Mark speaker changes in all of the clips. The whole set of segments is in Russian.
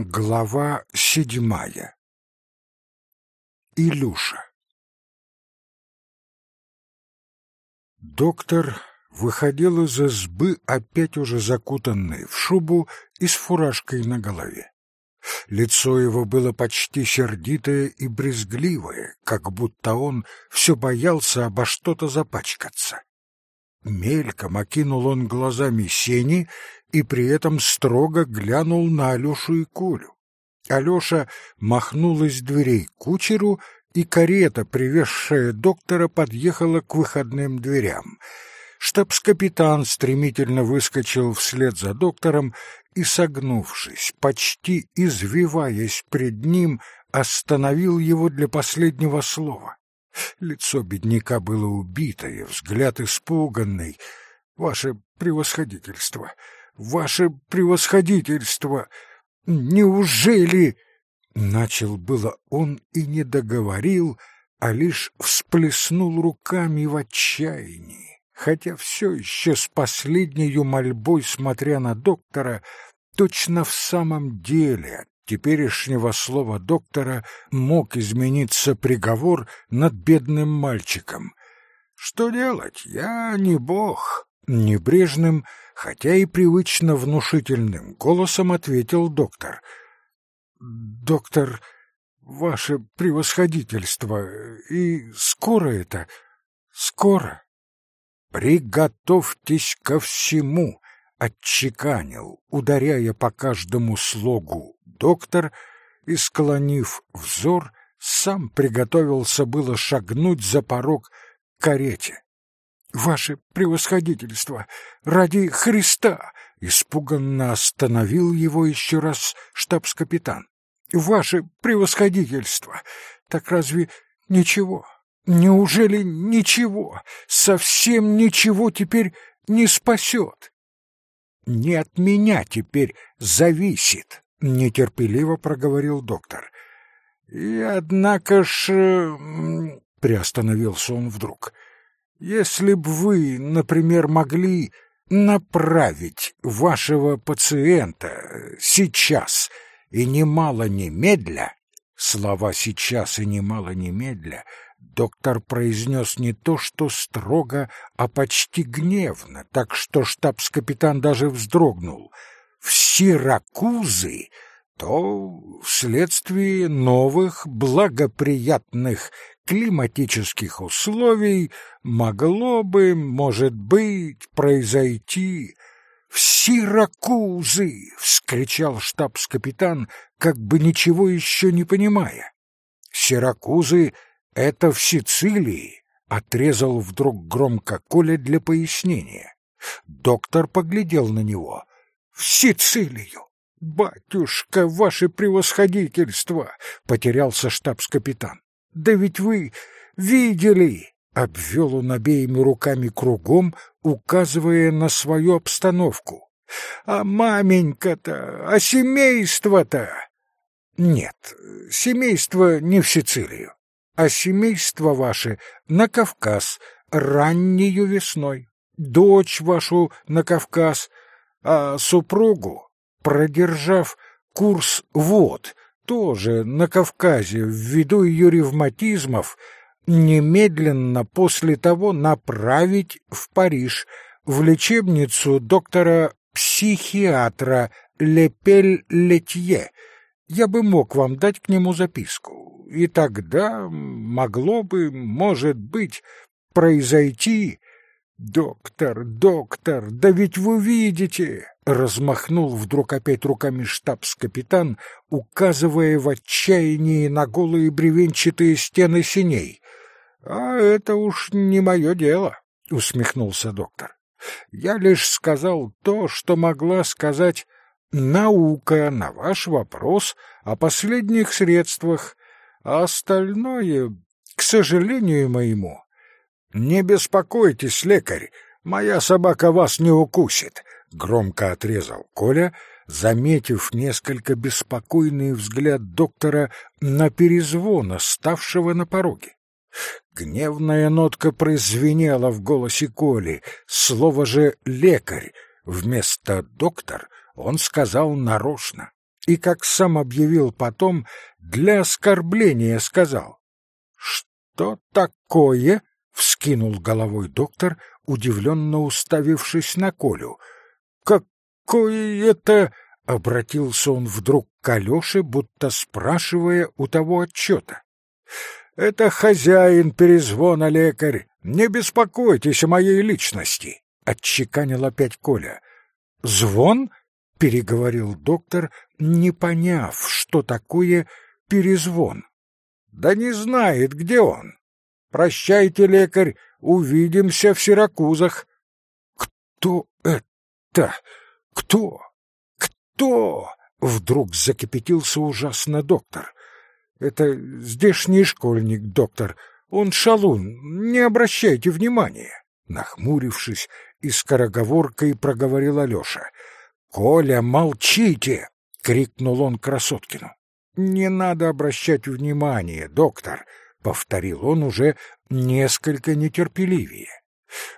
Speaker 1: Глава седьмая Илюша Доктор выходил из избы, опять уже закутанный в шубу и с фуражкой на голове. Лицо его было почти сердитое и брезгливое, как будто он все боялся обо что-то запачкаться. Мельком окинул он глазами сени и при этом строго глянул на Алешу и Колю. Алеша махнул из дверей кучеру, и карета, привезшая доктора, подъехала к выходным дверям. Штабс-капитан стремительно выскочил вслед за доктором и, согнувшись, почти извиваясь пред ним, остановил его для последнего слова. Лицо бедняка было убитое, взгляд испуганный. «Ваше превосходительство! Ваше превосходительство! Неужели...» Начал было он и не договорил, а лишь всплеснул руками в отчаянии, хотя все еще с последней мольбой, смотря на доктора, точно в самом деле от теперешнего слова доктора мог измениться приговор над бедным мальчиком. «Что делать? Я не бог!» Небрежным, хотя и привычно внушительным голосом ответил доктор. «Доктор, ваше превосходительство, и скоро это, скоро?» «Приготовьтесь ко всему!» — отчеканил, ударяя по каждому слогу доктор и, склонив взор, сам приготовился было шагнуть за порог карете. «Ваше превосходительство! Ради Христа!» — испуганно остановил его еще раз штабс-капитан. «Ваше превосходительство! Так разве ничего? Неужели ничего? Совсем ничего теперь не спасет?» «Не от меня теперь зависит», — нетерпеливо проговорил доктор. «И однако ж...» — приостановился он вдруг — если б вы, например, могли направить вашего пациента сейчас и немало немедля, слова «сейчас» и «немало немедля» доктор произнес не то что строго, а почти гневно, так что штабс-капитан даже вздрогнул. «В Сиракузы!» то вследствие новых благоприятных климатических условий могло бы, может быть, произойти в Сиракузы, вскричал штабс-капитан, как бы ничего еще не понимая. Сиракузы — это в Сицилии, отрезал вдруг громко Коля для пояснения. Доктор поглядел на него. В Сицилию! «Батюшка, ваше превосходительство!» — потерялся штабс-капитан. Да ведь вы видели, обвел он обеими руками кругом, указывая на свою обстановку. А маменька-то, а семейство-то? Нет, семейство не в Сицилию, а семейство ваше на Кавказ раннею весной. Дочь вашу на Кавказ, а супругу, продержав курс вод, тоже на Кавказе ввиду ее ревматизмов немедленно после того направить в Париж в лечебницу доктора-психиатра Лепель-Летье. Я бы мог вам дать к нему записку, и тогда могло бы, может быть, произойти... Доктор, доктор, да ведь вы видите, Размахнул вдруг опять руками штабс-капитан, указывая в отчаянии на голые бревенчатые стены синей. — А это уж не мое дело, — усмехнулся доктор. — Я лишь сказал то, что могла сказать наука на ваш вопрос о последних средствах, а остальное, к сожалению моему... — Не беспокойтесь, лекарь, моя собака вас не укусит, — громко отрезал Коля, заметив несколько беспокойный взгляд доктора на перезвона, ставшего на пороге. Гневная нотка прозвенела в голосе Коли, слово же «лекарь» вместо «доктор» он сказал нарочно. и, как сам объявил потом, для оскорбления сказал. «Что такое?» — вскинул головой доктор, удивленно уставившись на Колю. «Какое это...» — обратился он вдруг к Алёше, будто спрашивая у того отчета. «Это хозяин перезвона, лекарь. Не беспокойтесь о моей личности», — отчеканил опять Коля. «Звон?» — переговорил доктор, не поняв, что такое перезвон. «Да не знает, где он. Прощайте, лекарь, увидимся в Сиракузах». «Кто это? Кто? Кто?» — вдруг закипятился ужасно доктор. «Это здешний школьник, доктор. Он шалун, не обращайте внимания». Нахмурившись и скороговоркой проговорил Алёша. «Коля, молчите!» — крикнул он Красоткину. «Не надо обращать внимание, доктор», — повторил он уже несколько нетерпеливее.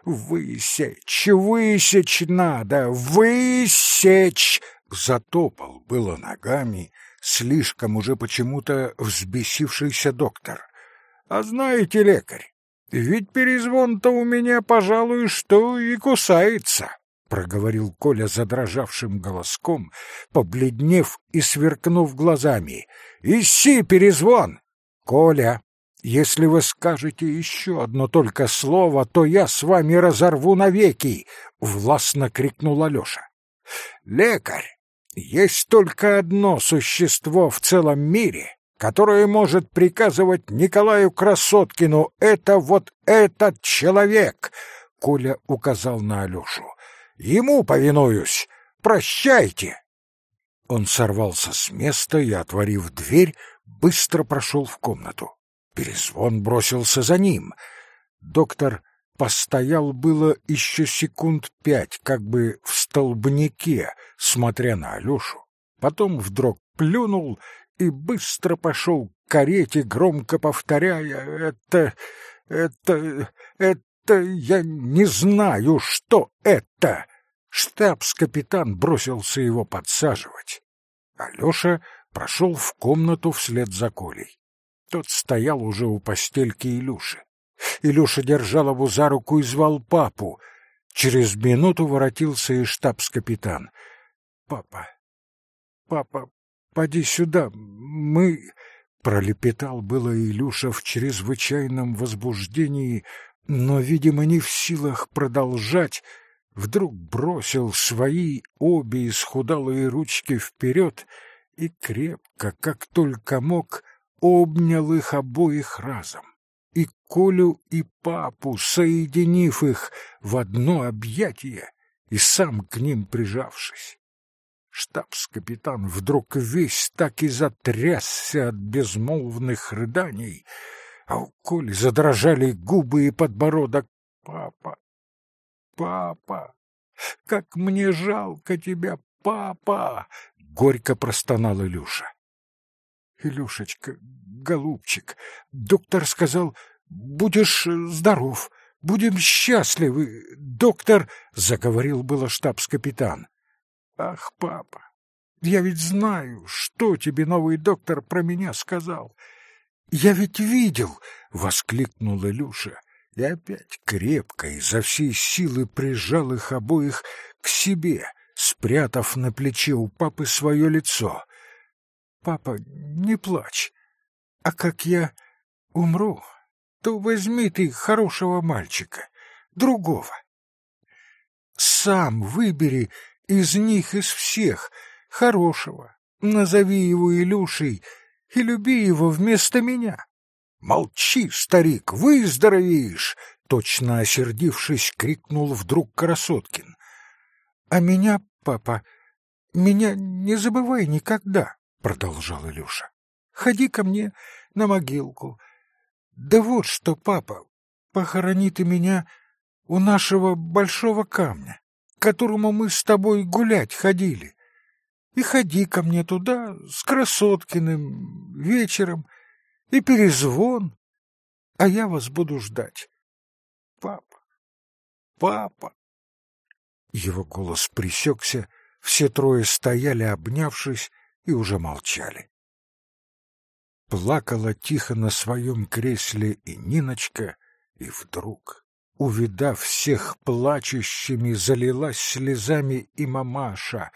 Speaker 1: «Высечь, высечь надо, высечь!» Затопал было ногами слишком уже почему-то взбесившийся доктор. «А знаете, лекарь, ведь перезвон-то у меня, пожалуй, что и кусается» проговорил Коля задрожавшим голоском, побледнев и сверкнув глазами. «Ищи перезвон!» «Коля, если вы скажете еще одно только слово, то я с вами разорву навеки!» — властно крикнул Алеша. «Лекарь, есть только одно существо в целом мире, которое может приказывать Николаю Красоткину. Это вот этот человек!» — Коля указал на Алешу. Ему повинуюсь. Прощайте. Он сорвался с места и, отворив дверь, быстро прошел в комнату. Перезвон бросился за ним. Доктор постоял было еще секунд пять, как бы в столбнике, смотря на Алешу. Потом вдруг плюнул и быстро пошел к карете, громко повторяя «Это... это... это... я не знаю, что это!» Штабс-капитан бросился его подсаживать. Алеша прошел в комнату вслед за Колей. Тот стоял уже у постельки Илюши. Илюша держал его за руку и звал папу. Через минуту воротился и штабс-капитан. — Папа, папа, поди сюда, мы... Пролепетал было Илюша в чрезвычайном возбуждении, но, видимо, не в силах продолжать, вдруг бросил свои обе исхудалые ручки вперед и крепко, как только мог, обнял их обоих разом. И Колю, и папу, соединив их в одно объятие и сам к ним прижавшись. Штабс-капитан вдруг весь так и затрясся от безмолвных рыданий, а у Коли задрожали губы и подбородок. «Папа, папа! Как мне жалко тебя, папа!» — горько простонал Илюша. «Илюшечка, голубчик, доктор сказал, будешь здоров, будем счастливы, доктор!» — заговорил было штабс-капитан. «Ах, папа, я ведь знаю, что тебе новый доктор про меня сказал. Я ведь видел!» — воскликнул Илюша и опять крепко изо всей силы прижал их обоих к себе, спрятав на плече у папы свое лицо. «Папа, не плачь, а как я умру, то возьми ты хорошего мальчика, другого. Сам выбери из них, из всех, хорошего, назови его Илюшей и люби его вместо меня». «Молчи, старик, выздоровеешь!» Точно осердившись, крикнул вдруг Красоткин. «А меня, папа, меня не забывай никогда!» Продолжал Илюша. «Ходи ко мне на могилку. Да вот что, папа, похорони ты меня у нашего большого камня, к которому мы с тобой гулять ходили. И ходи ко мне туда с Красоткиным вечером, и перезвон, а я вас буду ждать. Папа, папа. Его голос пресекся, все трое стояли, обнявшись, и уже молчали. Плакала тихо на своем кресле и Ниночка, и вдруг, увидав всех плачущими, залилась слезами и мамаша.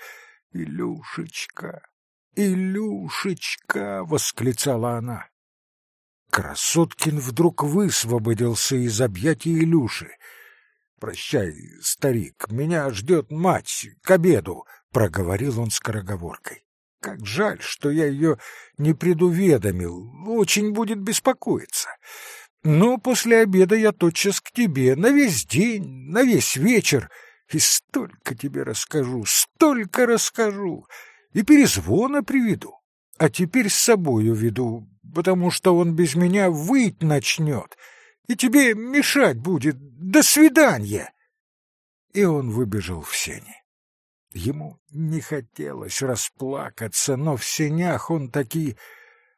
Speaker 1: «Илюшечка! Илюшечка!» — восклицала она. Красоткин вдруг высвободился из объятий Илюши. «Прощай, старик, меня ждет мать к обеду», — проговорил он скороговоркой. «Как жаль, что я ее не предуведомил, очень будет беспокоиться. Но после обеда я тотчас к тебе, на весь день, на весь вечер, и столько тебе расскажу, столько расскажу, и перезвона приведу, а теперь с собою веду, потому что он без меня выть начнет, и тебе мешать будет. До свидания!» И он выбежал в сени. Ему не хотелось расплакаться, но в сенях он таки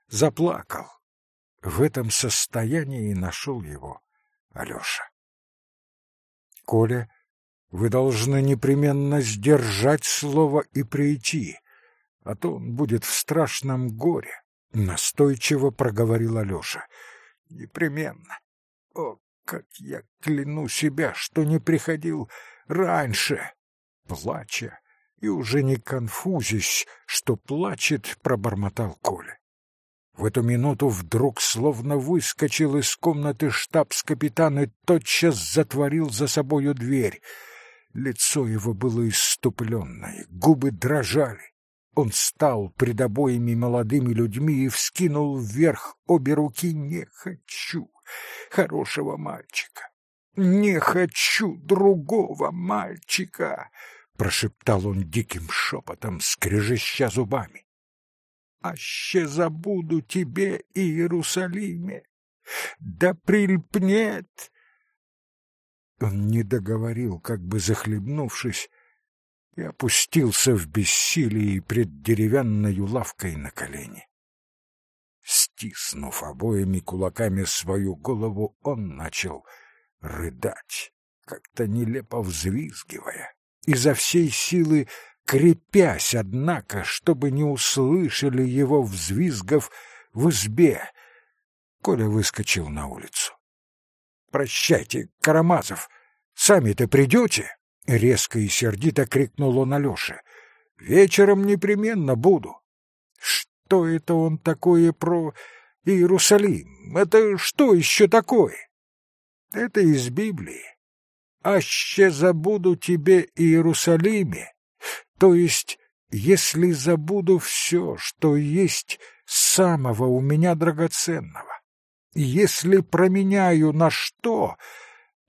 Speaker 1: заплакал. В этом состоянии нашел его Алеша. «Коля, вы должны непременно сдержать слово и прийти, а то он будет в страшном горе. Настойчиво проговорил Алёша. Непременно. О, как я кляну себя, что не приходил раньше. Плача и уже не конфузясь, что плачет, пробормотал Коля. В эту минуту вдруг словно выскочил из комнаты штабс-капитан и тотчас затворил за собою дверь. Лицо его было иступленное, губы дрожали. Он стал пред обоими молодыми людьми и вскинул вверх обе руки «Не хочу хорошего мальчика! Не хочу другого мальчика!» Прошептал он диким шепотом, скрежеща зубами. «Аще забуду тебе, Иерусалиме! Да прильпнет!» Он не договорил, как бы захлебнувшись, и опустился в бессилии пред деревянной лавкой на колени. Стиснув обоими кулаками свою голову, он начал рыдать, как-то нелепо взвизгивая, изо всей силы крепясь, однако, чтобы не услышали его взвизгов в избе. Коля выскочил на улицу. «Прощайте, Карамазов, сами-то придете?» — резко и сердито крикнул он Алёше. «Вечером непременно буду». «Что это он такое про Иерусалим? Это что еще такое?» «Это из Библии. Аще забуду тебе Иерусалиме, то есть, если забуду все, что есть самого у меня драгоценного, если променяю на что,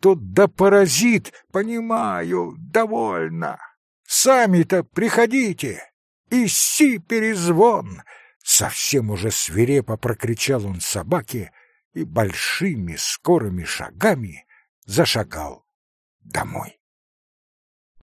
Speaker 1: то да паразит, понимаю, довольно. Сами-то приходите, иси перезвон!» Совсем уже свирепо прокричал он собаке и большими скорыми шагами зашагал домой.